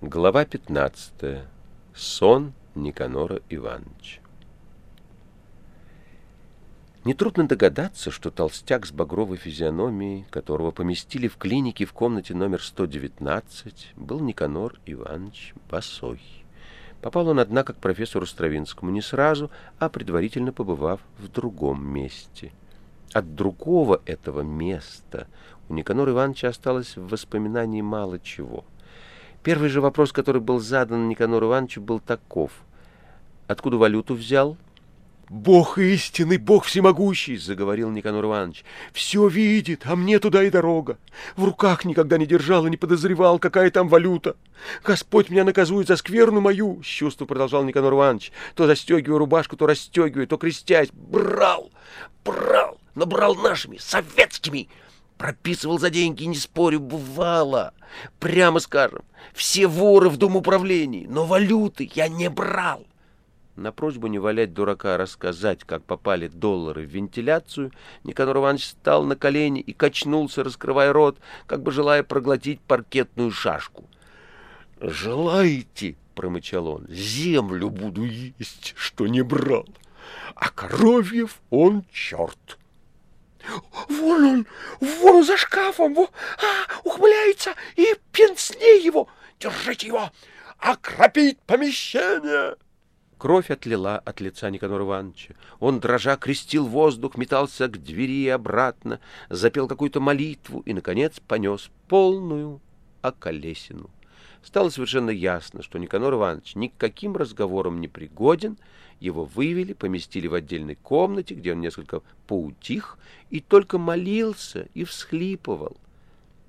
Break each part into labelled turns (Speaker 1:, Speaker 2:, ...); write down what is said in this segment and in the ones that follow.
Speaker 1: Глава 15. Сон Никанора Ивановича. Нетрудно догадаться, что толстяк с багровой физиономией, которого поместили в клинике в комнате номер 119, был Никанор Иванович Босой. Попал он, однако, к профессору Стравинскому не сразу, а предварительно побывав в другом месте. От другого этого места у Никанора Ивановича осталось в воспоминании мало чего — Первый же вопрос, который был задан Никанору Ивановичу, был таков. «Откуда валюту взял?»
Speaker 2: «Бог истинный, Бог всемогущий!» — заговорил Никанор Иванович. «Все видит, а мне туда и дорога. В руках никогда не держал и не подозревал, какая там валюта. Господь меня наказует за скверну мою!» — с чувством продолжал Никанор Иванович. То застегивая рубашку, то расстегивая, то крестясь. «Брал! Брал! Но брал нашими, советскими!» Прописывал за деньги, не спорю, бывало. Прямо скажем, все воры в дом управлений, но валюты я не брал.
Speaker 1: На просьбу не валять дурака, рассказать, как попали доллары в вентиляцию, Никанор Иванович встал на колени и качнулся, раскрывая рот, как бы желая проглотить паркетную шашку.
Speaker 2: «Желаете, — промычал он, — землю буду есть, что не брал, а Коровьев он черт!» Вон он, вон за шкафом, во, а, ухмыляется, и пенсне его. Держите его, окропить помещение.
Speaker 1: Кровь отлила от лица Никанора Ивановича. Он, дрожа, крестил воздух, метался к двери и обратно, запел какую-то молитву и, наконец, понес полную околесину. Стало совершенно ясно, что Никанор Иванович ни к каким разговорам не пригоден, его вывели, поместили в отдельной комнате, где он несколько поутих и только молился и всхлипывал.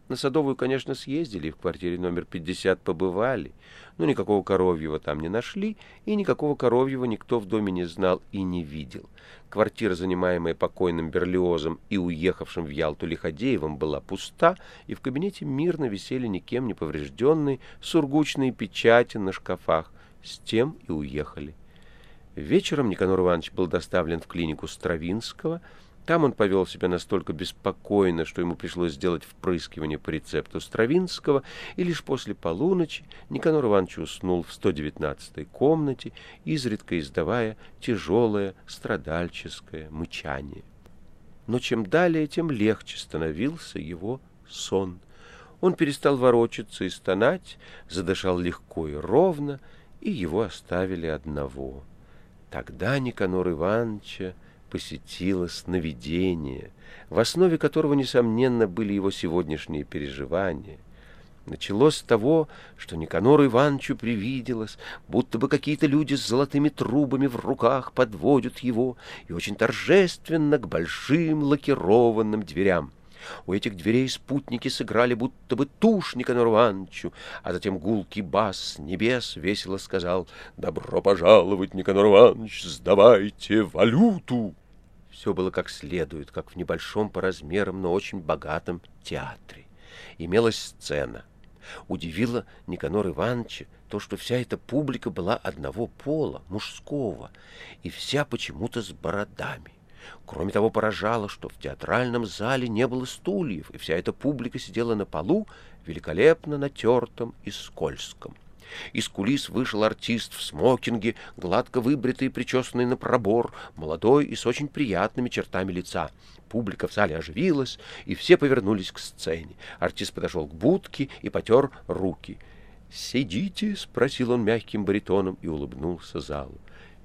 Speaker 1: На Садовую, конечно, съездили, в квартире номер 50 побывали, но никакого коровьего там не нашли, и никакого коровьего никто в доме не знал и не видел. Квартира, занимаемая покойным Берлиозом и уехавшим в Ялту Лиходеевым, была пуста, и в кабинете мирно висели никем не поврежденные сургучные печати на шкафах. С тем и уехали. Вечером Никанор Иванович был доставлен в клинику Стравинского. Там он повел себя настолько беспокойно, что ему пришлось сделать впрыскивание по рецепту Стравинского, и лишь после полуночи Никанор Иванович уснул в 119-й комнате, изредка издавая тяжелое страдальческое мычание. Но чем далее, тем легче становился его сон. Он перестал ворочаться и стонать, задышал легко и ровно, и его оставили одного. Тогда Никанор Ивановича посетило сновидение, в основе которого, несомненно, были его сегодняшние переживания. Началось с того, что Никанору Ивановичу привиделось, будто бы какие-то люди с золотыми трубами в руках подводят его и очень торжественно к большим лакированным дверям. У этих дверей спутники сыграли будто бы тушь Никанору Ивановичу, а затем гулкий бас небес весело сказал «Добро пожаловать, Никанор Иванович, сдавайте валюту!» Все было как следует, как в небольшом по размерам, но очень богатом театре. Имелась сцена. Удивило Никанор Ивановича то, что вся эта публика была одного пола, мужского, и вся почему-то с бородами. Кроме того, поражало, что в театральном зале не было стульев, и вся эта публика сидела на полу, великолепно натертом и скользком. Из кулис вышел артист в смокинге, гладко выбритый и причесанный на пробор, молодой и с очень приятными чертами лица. Публика в зале оживилась, и все повернулись к сцене. Артист подошел к будке и потер руки. «Сидите?» — спросил он мягким баритоном и улыбнулся залу.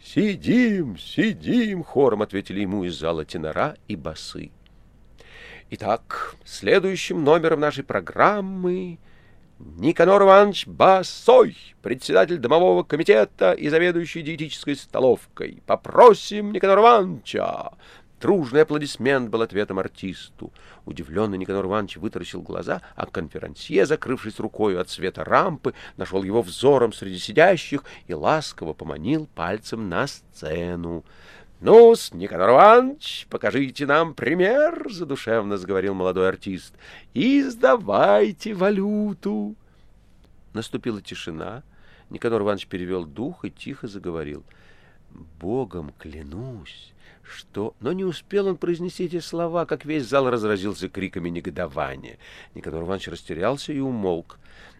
Speaker 1: «Сидим, сидим!» — хором ответили ему из зала тенора и басы. Итак, следующим номером нашей программы Никанор Иванович Басой, председатель домового комитета и заведующий диетической столовкой. Попросим Никанора Ивановича Дружный аплодисмент был ответом артисту. Удивленный Никанор Иванович вытаращил глаза, а конферансье, закрывшись рукой от света рампы, нашел его взором среди сидящих и ласково поманил пальцем на сцену. «Ну-с, Никанор Иванович, покажите нам пример», — задушевно заговорил молодой артист, — «и сдавайте валюту». Наступила тишина. Никанор Иванович перевел дух и тихо заговорил. «Богом клянусь, что... Но не успел он произнести эти слова, как весь зал разразился криками негодования. Никанор Иванович растерялся и умолк.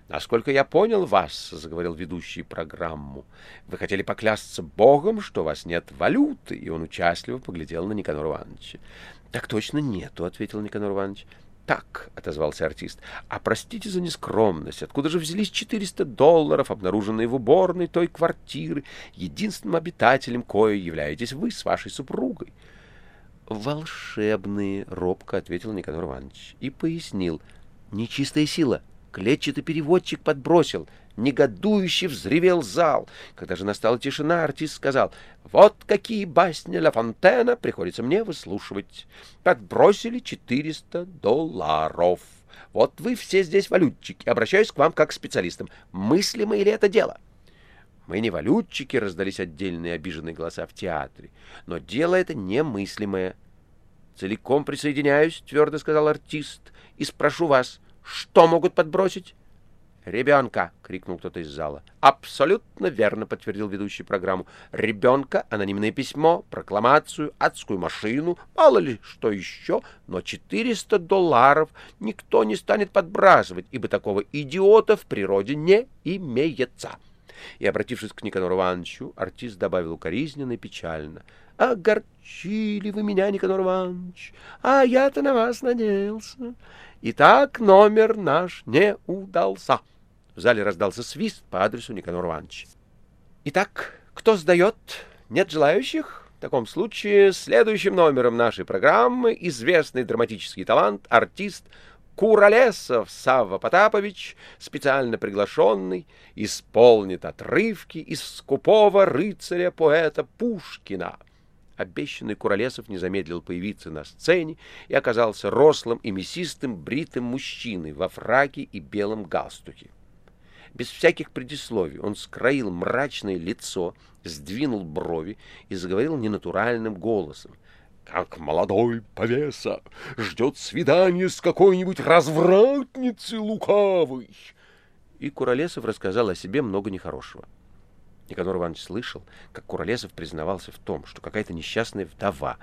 Speaker 1: Насколько я понял вас, — заговорил ведущий программу, — вы хотели поклясться Богом, что у вас нет валюты, и он участливо поглядел на Никанора Ивановича. — Так точно нету, — ответил Никанор Иванович. — Так, — отозвался артист, — а простите за нескромность, откуда же взялись 400 долларов, обнаруженные в уборной той квартиры, единственным обитателем кое являетесь вы с вашей супругой? — Волшебные, — робко ответил Никанор Иванович и пояснил. — Нечистая сила — Клетчатый переводчик подбросил. Негодующе взревел зал. Когда же настала тишина, артист сказал, «Вот какие басни Ла Фонтена приходится мне выслушивать. Подбросили 400 долларов. Вот вы все здесь валютчики. Обращаюсь к вам как к специалистам. Мыслимо ли это дело?» Мы не валютчики, раздались отдельные обиженные голоса в театре. Но дело это немыслимое. Целиком присоединяюсь, твердо сказал артист, и спрошу вас, что могут подбросить? «Ребенка!» — крикнул кто-то из зала. «Абсолютно верно!» — подтвердил ведущий программу. «Ребенка, анонимное письмо, прокламацию, адскую машину, мало ли что еще, но 400 долларов никто не станет подбрасывать, ибо такого идиота в природе не имеется!» И, обратившись к Никанору Ивановичу, артист добавил укоризненно и печально. «Огорчили вы меня, Никанор Иванович, а я-то на вас надеялся. Итак, номер наш не удался. В зале раздался свист по адресу Никанор Ивановича. Итак, кто сдает? Нет желающих? В таком случае следующим номером нашей программы известный драматический талант, артист Куролесов Савва Потапович, специально приглашенный, исполнит отрывки из скупого рыцаря-поэта Пушкина — Обещанный Куролесов не замедлил появиться на сцене и оказался рослым и мясистым бритым мужчиной во фраке и белом галстуке. Без всяких предисловий он скроил мрачное лицо, сдвинул брови и заговорил ненатуральным голосом. «Как молодой повеса ждет свидание с какой-нибудь развратницей лукавой!» И Куролесов рассказал о себе много нехорошего. Никанор Иванович слышал, как Куролесов признавался в том, что какая-то несчастная вдова,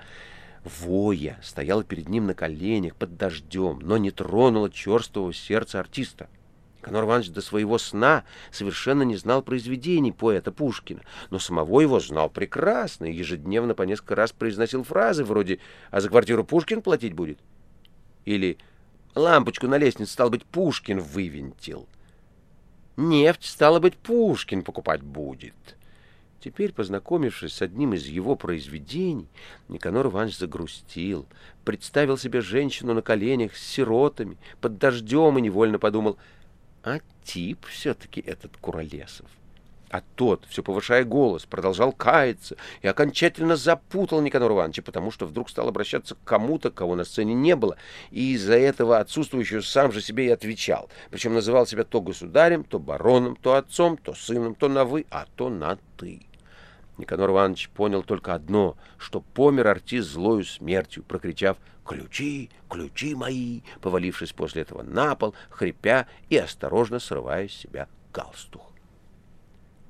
Speaker 1: воя, стояла перед ним на коленях под дождем, но не тронула черствого сердца артиста. Никанор Иванович до своего сна совершенно не знал произведений поэта Пушкина, но самого его знал прекрасно и ежедневно по несколько раз произносил фразы вроде «А за квартиру Пушкин платить будет?» или «Лампочку на лестнице, стал быть, Пушкин вывинтил». Нефть, стало быть, Пушкин покупать будет. Теперь, познакомившись с одним из его произведений, Никанор Иванович загрустил, представил себе женщину на коленях с сиротами, под дождем и невольно подумал, а тип все-таки этот Куролесов. А тот, все повышая голос, продолжал каяться и окончательно запутал Никанора Ивановича, потому что вдруг стал обращаться к кому-то, кого на сцене не было, и из-за этого отсутствующего сам же себе и отвечал. Причем называл себя то государем, то бароном, то отцом, то сыном, то на «вы», а то на «ты». Никанор Иванович понял только одно, что помер артист злою смертью, прокричав «Ключи, ключи мои!», повалившись после этого на пол, хрипя и осторожно срывая с себя галстух.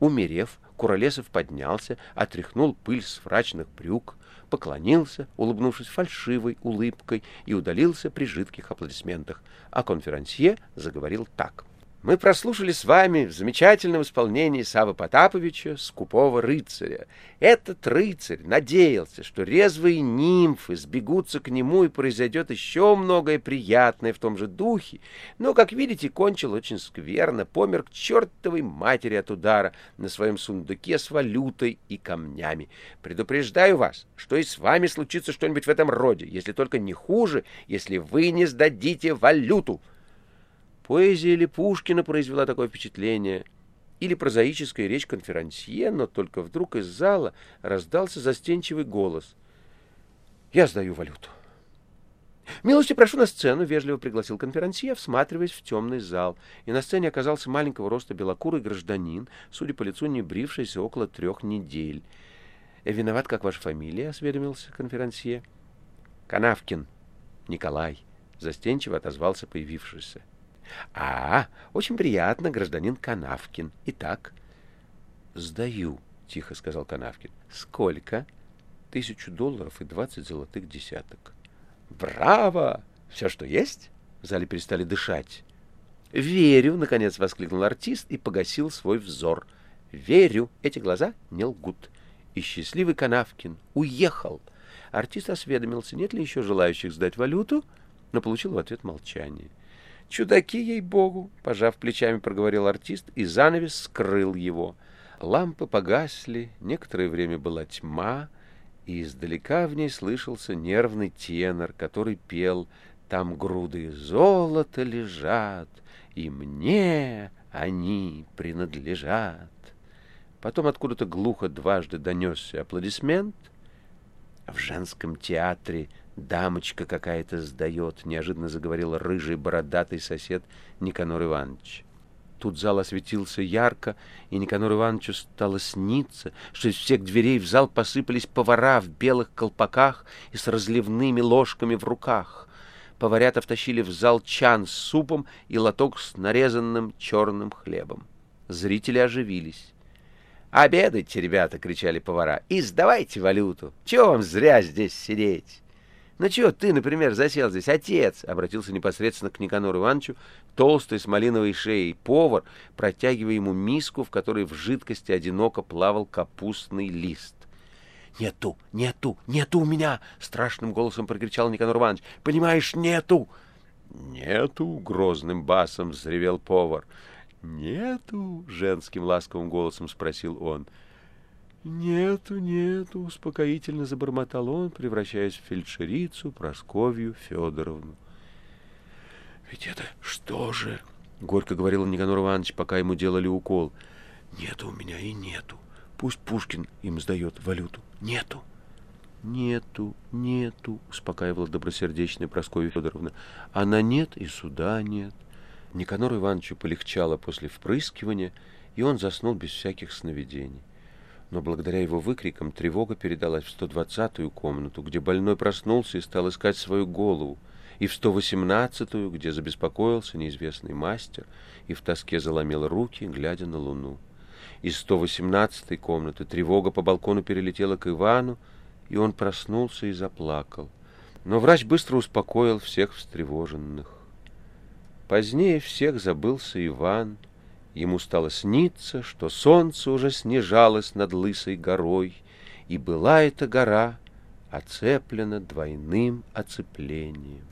Speaker 1: Умерев, Куролесов поднялся, отряхнул пыль с врачных брюк, поклонился, улыбнувшись фальшивой улыбкой, и удалился при жидких аплодисментах. А конферансье заговорил так — мы прослушали с вами в замечательном исполнении Савы Потаповича «Скупого рыцаря». Этот рыцарь надеялся, что резвые нимфы сбегутся к нему и произойдет еще многое приятное в том же духе, но, как видите, кончил очень скверно, помер к чертовой матери от удара на своем сундуке с валютой и камнями. Предупреждаю вас, что и с вами случится что-нибудь в этом роде, если только не хуже, если вы не сдадите валюту. Поэзия или Пушкина произвела такое впечатление, или прозаическая речь конферансье, но только вдруг из зала раздался застенчивый голос. «Я сдаю валюту». «Милости прошу на сцену», — вежливо пригласил конферансье, всматриваясь в темный зал. И на сцене оказался маленького роста белокурый гражданин, судя по лицу, не брившийся около трех недель. «Виноват, как ваша фамилия?» — осведомился конферансье. «Канавкин. Николай», — застенчиво отозвался появившийся. — А, очень приятно, гражданин Канавкин. Итак? — Сдаю, — тихо сказал Канавкин. — Сколько? — Тысячу долларов и двадцать золотых десяток. — Браво! Все, что есть? В зале перестали дышать. «Верю!» — наконец воскликнул артист и погасил свой взор. «Верю! Эти глаза не лгут!» И счастливый Канавкин уехал. Артист осведомился, нет ли еще желающих сдать валюту, но получил в ответ молчание. «Чудаки, ей-богу!» — пожав плечами, проговорил артист, и занавес скрыл его. Лампы погасли, некоторое время была тьма, и издалека в ней слышался нервный тенор, который пел «Там груды золота лежат, и мне они принадлежат». Потом откуда-то глухо дважды донесся аплодисмент. В женском театре дамочка какая-то сдает, неожиданно заговорил рыжий бородатый сосед Никанор Иванович. Тут зал осветился ярко, и Никанору Ивановичу стало сниться, что из всех дверей в зал посыпались повара в белых колпаках и с разливными ложками в руках. Поварята втащили в зал чан с супом и лоток с нарезанным черным хлебом. Зрители оживились. «Обедайте, ребята!» — кричали повара. «И сдавайте валюту! Чего вам зря здесь сидеть?» «Ну чего ты, например, засел здесь, отец?» — обратился непосредственно к Никанору Ивановичу, толстый с малиновой шеей повар, протягивая ему миску, в которой в жидкости одиноко плавал капустный лист. «Нету, нету, нету у меня!» — страшным голосом прокричал Никанор Иванович. «Понимаешь, нету!»
Speaker 2: «Нету!» — грозным басом взревел повар. «Нету!» — женским ласковым голосом спросил он. «Нету, нету», — успокоительно забормотал он, превращаясь в фельдшерицу Просковью Федоровну. «Ведь это что же?» — горько говорил Никанор Иванович, пока ему делали укол. «Нету у меня и нету. Пусть Пушкин им сдает валюту. Нету». «Нету, нету», — успокаивала добросердечная Прасковья Федоровна. «Она нет и суда нет». Никанору Ивановичу полегчало после впрыскивания, и он заснул без всяких сновидений но благодаря его выкрикам тревога передалась в 120-ю комнату, где больной проснулся и стал искать свою голову, и в 118-ю, где забеспокоился неизвестный мастер и в тоске заломил руки, глядя на луну. Из 118-й комнаты тревога по балкону перелетела к Ивану, и он проснулся и заплакал. Но врач быстро успокоил всех встревоженных. Позднее всех забылся Иван — Ему стало сниться, что солнце уже снижалось над лысой горой, и была эта гора оцеплена двойным оцеплением.